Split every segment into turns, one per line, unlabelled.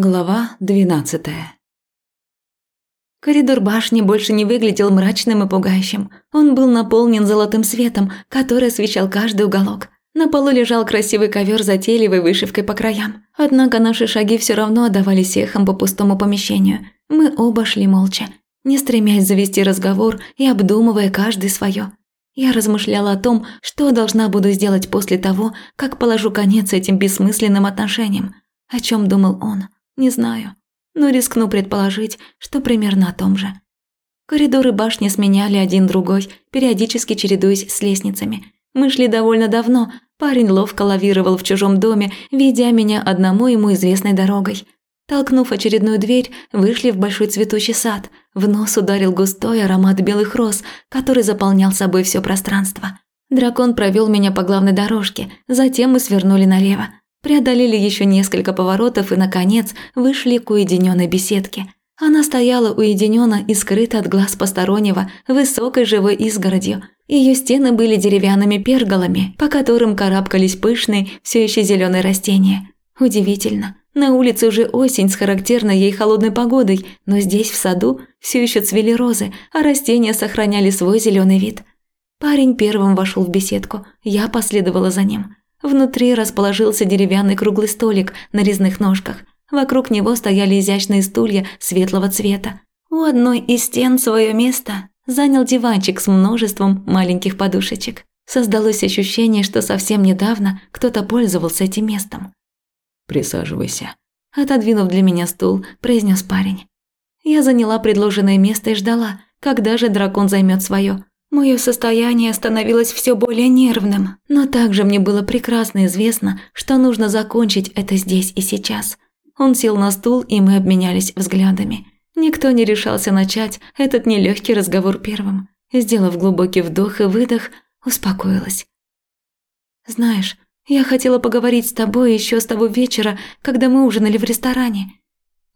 Глава двенадцатая Коридор башни больше не выглядел мрачным и пугающим. Он был наполнен золотым светом, который освещал каждый уголок. На полу лежал красивый ковер с затейливой вышивкой по краям. Однако наши шаги все равно отдавались эхом по пустому помещению. Мы оба шли молча, не стремясь завести разговор и обдумывая каждый свое. Я размышляла о том, что должна буду сделать после того, как положу конец этим бессмысленным отношениям. О чем думал он? Не знаю, но рискну предположить, что примерно о том же. Коридоры башни сменяли один другой, периодически чередуясь с лестницами. Мы шли довольно давно, парень ловко лавировал в чужом доме, ведя меня одному ему известной дорогой. Толкнув очередную дверь, вышли в большой цветущий сад. В нос ударил густой аромат белых роз, который заполнял собой все пространство. Дракон провел меня по главной дорожке, затем мы свернули налево. Преодолели еще несколько поворотов и, наконец, вышли к уединенной беседке. Она стояла уединенно и скрыта от глаз постороннего высокой живой изгородью. Ее стены были деревянными перголами, по которым карабкались пышные, все еще зеленые растения. Удивительно. На улице уже осень с характерной ей холодной погодой, но здесь, в саду, все еще цвели розы, а растения сохраняли свой зеленый вид. Парень первым вошел в беседку, я последовала за ним. Внутри расположился деревянный круглый столик на резных ножках. Вокруг него стояли изящные стулья светлого цвета. У одной из стен свое место занял диванчик с множеством маленьких подушечек. Создалось ощущение, что совсем недавно кто-то пользовался этим местом.
«Присаживайся», –
отодвинув для меня стул, произнес парень. Я заняла предложенное место и ждала, когда же дракон займет свое. Мое состояние становилось все более нервным, но также мне было прекрасно известно, что нужно закончить это здесь и сейчас. Он сел на стул, и мы обменялись взглядами. Никто не решался начать этот нелегкий разговор первым. Сделав глубокий вдох и выдох, успокоилась. «Знаешь, я хотела поговорить с тобой еще с того вечера, когда мы ужинали в ресторане».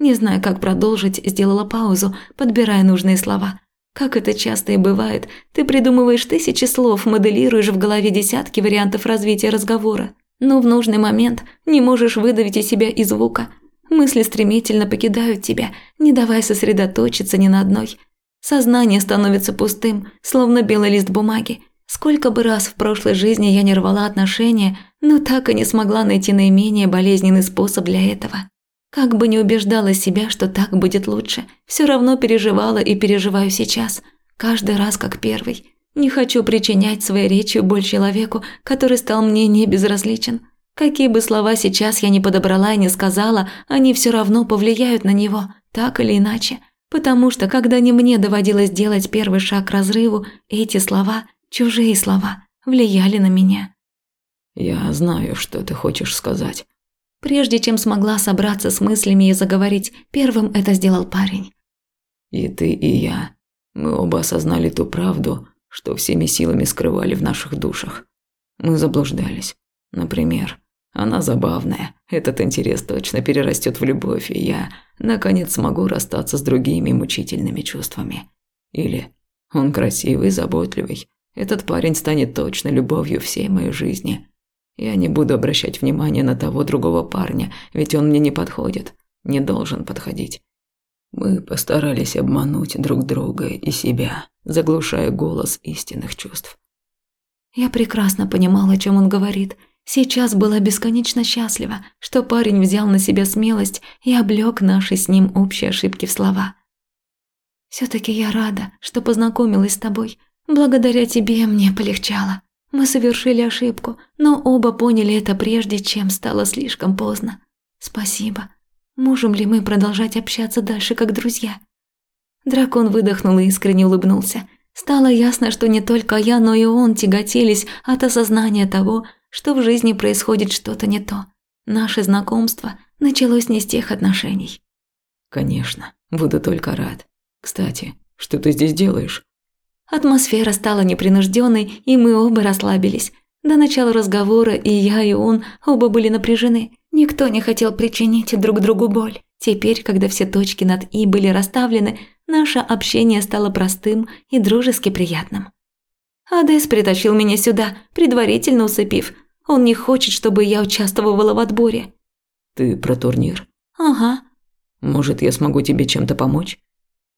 Не знаю, как продолжить, сделала паузу, подбирая нужные слова – как это часто и бывает, ты придумываешь тысячи слов, моделируешь в голове десятки вариантов развития разговора, но в нужный момент не можешь выдавить из себя и звука. Мысли стремительно покидают тебя, не давая сосредоточиться ни на одной. Сознание становится пустым, словно белый лист бумаги. Сколько бы раз в прошлой жизни я не рвала отношения, но так и не смогла найти наименее болезненный способ для этого. Как бы не убеждала себя, что так будет лучше, все равно переживала и переживаю сейчас, каждый раз как первый. Не хочу причинять своей речью боль человеку, который стал мне не безразличен. Какие бы слова сейчас я не подобрала и не сказала, они все равно повлияют на него, так или иначе. Потому что, когда не мне доводилось делать первый шаг к разрыву, эти слова, чужие слова, влияли на меня.
«Я знаю, что ты хочешь сказать»,
Прежде чем смогла собраться с мыслями и заговорить, первым это сделал парень.
«И ты, и я. Мы оба осознали ту правду, что всеми силами скрывали в наших душах. Мы заблуждались. Например, она забавная, этот интерес точно перерастет в любовь, и я, наконец, смогу расстаться с другими мучительными чувствами. Или он красивый, заботливый. Этот парень станет точно любовью всей моей жизни. Я не буду обращать внимания на того другого парня, ведь он мне не подходит, не должен подходить. Мы постарались обмануть друг друга и себя, заглушая голос истинных чувств.
Я прекрасно понимала, о чем он говорит. Сейчас была бесконечно счастлива, что парень взял на себя смелость и облег наши с ним общие ошибки в слова. Все-таки я рада, что познакомилась с тобой. Благодаря тебе мне полегчало. Мы совершили ошибку, но оба поняли это прежде, чем стало слишком поздно. Спасибо. Можем ли мы продолжать общаться дальше как друзья? Дракон выдохнул и искренне улыбнулся. Стало ясно, что не только я, но и он тяготились от осознания того, что в жизни происходит что-то не то. Наше знакомство началось не с тех отношений.
Конечно, буду только рад. Кстати, что ты здесь делаешь?
Атмосфера стала непринужденной, и мы оба расслабились. До начала разговора и я, и он оба были напряжены. Никто не хотел причинить друг другу боль. Теперь, когда все точки над «и» были расставлены, наше общение стало простым и дружески приятным. Адес притащил меня сюда, предварительно усыпив. Он не хочет, чтобы я участвовала в отборе.
Ты про турнир?
Ага.
Может, я смогу тебе чем-то помочь?»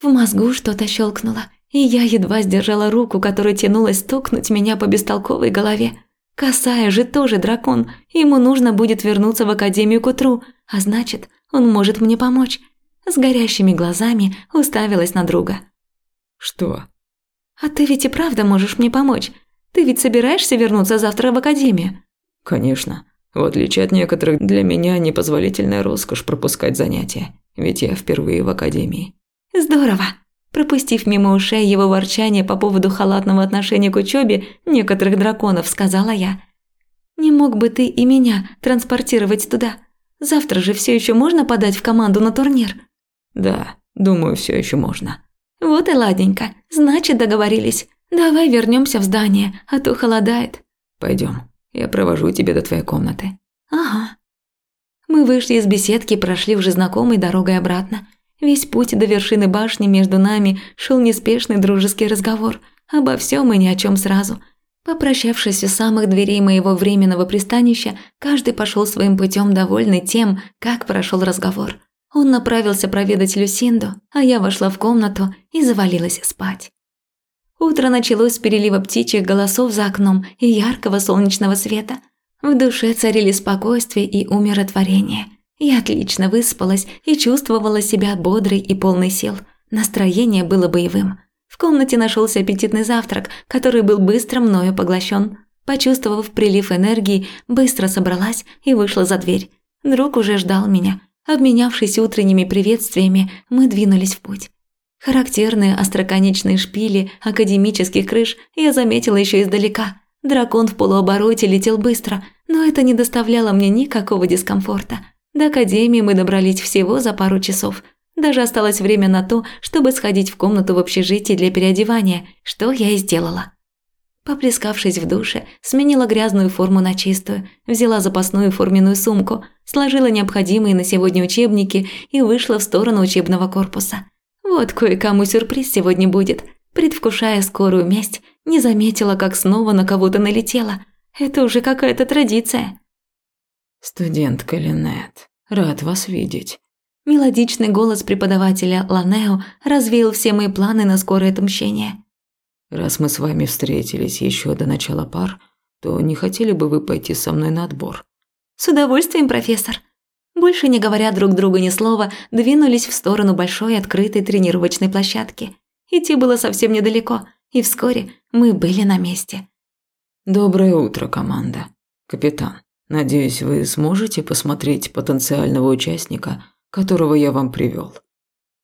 В мозгу что-то щелкнуло, и я едва сдержала руку, которая тянулась стукнуть меня по бестолковой голове. Косая же тоже дракон, ему нужно будет вернуться в академию к утру, а значит, он может мне помочь. С горящими глазами уставилась на друга.
«Что?»
«А ты ведь и правда можешь мне помочь. Ты ведь собираешься вернуться завтра в академию?»
«Конечно. В отличие от некоторых, для меня непозволительная роскошь пропускать занятия, ведь я впервые в академии».
«Здорово!» Пропустив мимо ушей его ворчание по поводу халатного отношения к учебе некоторых драконов, сказала я. «Не мог бы ты и меня транспортировать туда? Завтра же все еще можно подать в команду на турнир?»
«Да, думаю, все еще можно».
«Вот и ладненько. Значит, договорились. Давай вернемся в здание, а то холодает».
Пойдем, я провожу тебя до твоей комнаты».
«Ага». Мы вышли из беседки и прошли уже знакомой дорогой обратно. Весь путь до вершины башни между нами шел неспешный дружеский разговор. Обо всем и ни о чем сразу. Попрощавшись у самых дверей моего временного пристанища, каждый пошел своим путем довольный тем, как прошел разговор. Он направился проведать Люсинду, а я вошла в комнату и завалилась спать. Утро началось с перелива птичьих голосов за окном и яркого солнечного света. В душе царили спокойствие и умиротворение – я отлично выспалась и чувствовала себя бодрой и полной сил. Настроение было боевым. В комнате нашелся аппетитный завтрак, который был быстро мною поглощен. Почувствовав прилив энергии, быстро собралась и вышла за дверь. Друг уже ждал меня. Обменявшись утренними приветствиями, мы двинулись в путь. Характерные остроконечные шпили академических крыш я заметила еще издалека. Дракон в полуобороте летел быстро, но это не доставляло мне никакого дискомфорта – до академии мы добрались всего за пару часов. Даже осталось время на то, чтобы сходить в комнату в общежитии для переодевания, что я и сделала. Поплескавшись в душе, сменила грязную форму на чистую, взяла запасную форменную сумку, сложила необходимые на сегодня учебники и вышла в сторону учебного корпуса. Вот кое-кому сюрприз сегодня будет. Предвкушая скорую месть, не заметила, как снова на кого-то налетела. Это уже какая-то традиция.
«Студентка Линет, рад вас видеть».
Мелодичный голос преподавателя Ланео развеял все мои планы на скорое отмщение.
«Раз мы с вами встретились еще до начала пар, то не хотели бы вы пойти со мной на отбор?»
«С удовольствием, профессор». Больше не говоря друг другу ни слова, двинулись в сторону большой открытой тренировочной площадки. Идти было совсем недалеко, и вскоре мы были на месте.
«Доброе утро, команда. Капитан, Надеюсь, вы сможете посмотреть потенциального участника, которого я вам привел.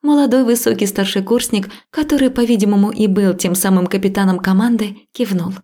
Молодой высокий старший курсник, который, по-видимому, и был тем самым капитаном команды, кивнул.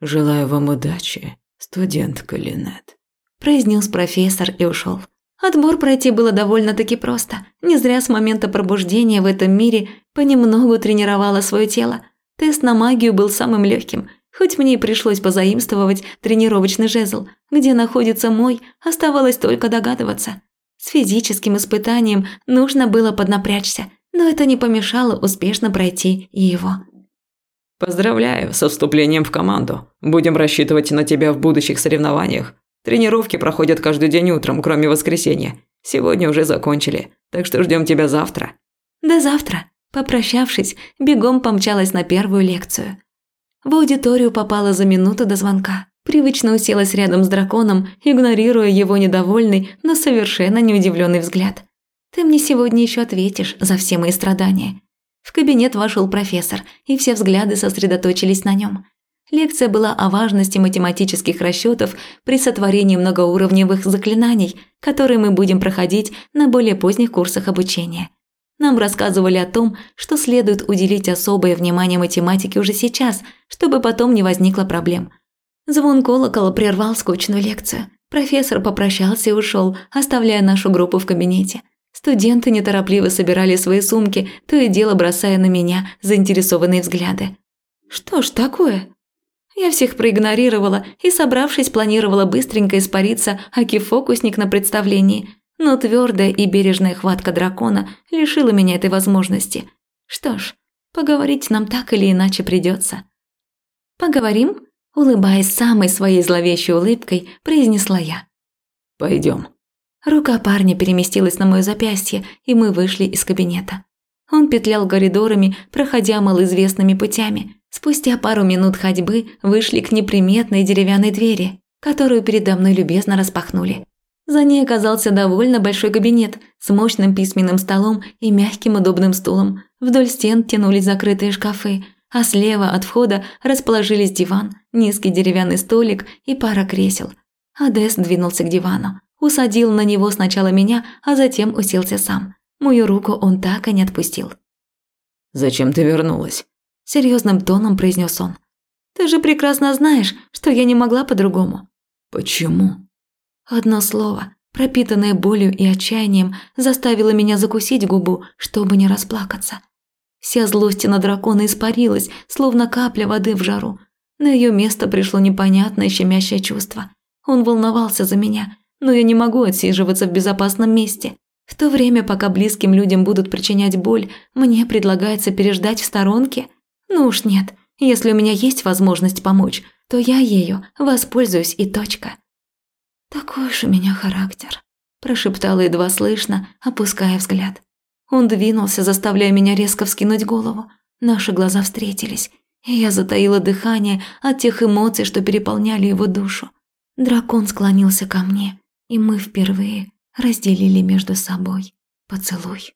«Желаю вам удачи, студентка Линет», –
произнес профессор и ушел. Отбор пройти было довольно-таки просто. Не зря с момента пробуждения в этом мире понемногу тренировала свое тело. Тест на магию был самым легким – Хоть мне и пришлось позаимствовать тренировочный жезл, где находится мой, оставалось только догадываться. С физическим испытанием нужно было поднапрячься, но это не помешало успешно пройти и его.
«Поздравляю со вступлением в команду. Будем рассчитывать на тебя в будущих соревнованиях. Тренировки проходят каждый день утром, кроме воскресенья. Сегодня уже закончили, так что ждем тебя завтра».
«До завтра». Попрощавшись, бегом помчалась на первую лекцию. В аудиторию попала за минуту до звонка. Привычно уселась рядом с драконом, игнорируя его недовольный, но совершенно неудивленный взгляд. «Ты мне сегодня еще ответишь за все мои страдания». В кабинет вошел профессор, и все взгляды сосредоточились на нем. Лекция была о важности математических расчетов при сотворении многоуровневых заклинаний, которые мы будем проходить на более поздних курсах обучения. Нам рассказывали о том, что следует уделить особое внимание математике уже сейчас, чтобы потом не возникло проблем. Звон колокола прервал скучную лекцию. Профессор попрощался и ушел, оставляя нашу группу в кабинете. Студенты неторопливо собирали свои сумки, то и дело бросая на меня заинтересованные взгляды. Что ж такое? Я всех проигнорировала и, собравшись, планировала быстренько испариться, аки фокусник на представлении – но твердая и бережная хватка дракона лишила меня этой возможности. Что ж, поговорить нам так или иначе придется. «Поговорим?» – улыбаясь самой своей зловещей улыбкой, произнесла я.
Пойдем.
Рука парня переместилась на мое запястье, и мы вышли из кабинета. Он петлял коридорами, проходя малоизвестными путями. Спустя пару минут ходьбы вышли к неприметной деревянной двери, которую передо мной любезно распахнули. За ней оказался довольно большой кабинет с мощным письменным столом и мягким удобным стулом. Вдоль стен тянулись закрытые шкафы, а слева от входа расположились диван, низкий деревянный столик и пара кресел. Адес двинулся к дивану, усадил на него сначала меня, а затем уселся сам. Мою руку он так и не отпустил.
«Зачем ты вернулась?»
– серьезным тоном произнес он. «Ты же прекрасно знаешь, что я не могла по-другому».
«Почему?»
Одно слово, пропитанное болью и отчаянием, заставило меня закусить губу, чтобы не расплакаться. Вся злость на дракона испарилась, словно капля воды в жару. На ее место пришло непонятное щемящее чувство. Он волновался за меня, но я не могу отсиживаться в безопасном месте. В то время, пока близким людям будут причинять боль, мне предлагается переждать в сторонке? Ну уж нет, если у меня есть возможность помочь, то я ею воспользуюсь и точка. «Такой уж у меня характер», – прошептала едва слышно, опуская взгляд. Он двинулся, заставляя меня резко вскинуть голову. Наши глаза встретились, и я затаила дыхание от тех эмоций, что переполняли его душу. Дракон склонился ко мне, и мы впервые разделили между собой поцелуй.